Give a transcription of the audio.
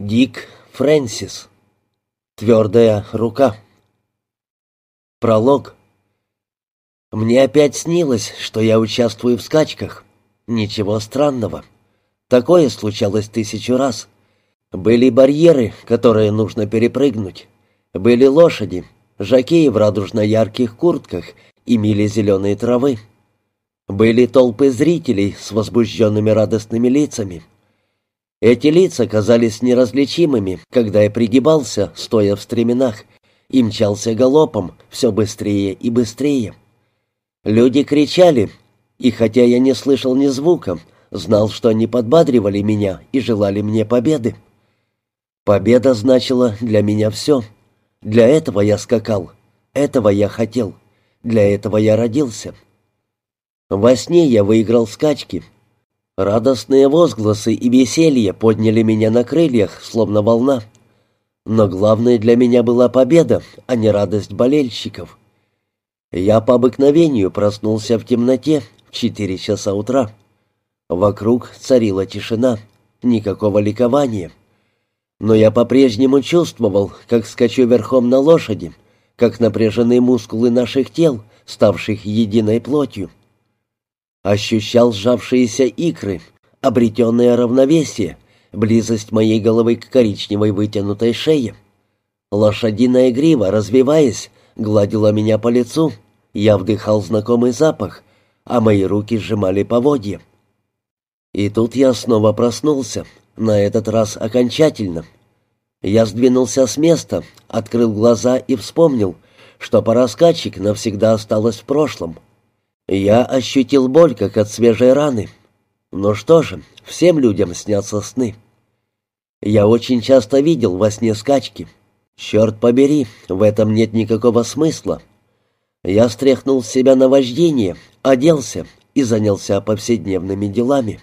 Дик Фрэнсис. Твердая рука. Пролог. Мне опять снилось, что я участвую в скачках. Ничего странного. Такое случалось тысячу раз. Были барьеры, которые нужно перепрыгнуть. Были лошади, жакеи в радужно-ярких куртках и мили зеленой травы. Были толпы зрителей с возбужденными радостными лицами. Эти лица казались неразличимыми, когда я пригибался, стоя в стременах, и мчался галопом все быстрее и быстрее. Люди кричали, и хотя я не слышал ни звука, знал, что они подбадривали меня и желали мне победы. Победа значила для меня все. Для этого я скакал, этого я хотел, для этого я родился. Во сне я выиграл скачки — Радостные возгласы и веселье подняли меня на крыльях, словно волна. Но главное для меня была победа, а не радость болельщиков. Я по обыкновению проснулся в темноте в четыре часа утра. Вокруг царила тишина, никакого ликования. Но я по-прежнему чувствовал, как скачу верхом на лошади, как напряжены мускулы наших тел, ставших единой плотью. Ощущал сжавшиеся икры, обретенное равновесие, близость моей головы к коричневой вытянутой шее. Лошадиная грива, развиваясь, гладила меня по лицу. Я вдыхал знакомый запах, а мои руки сжимали поводья. И тут я снова проснулся, на этот раз окончательно. Я сдвинулся с места, открыл глаза и вспомнил, что пара скачек навсегда осталась в прошлом — я ощутил боль, как от свежей раны. Ну что же, всем людям снятся сны. Я очень часто видел во сне скачки. Черт побери, в этом нет никакого смысла. Я стряхнул с себя наваждение, оделся и занялся повседневными делами.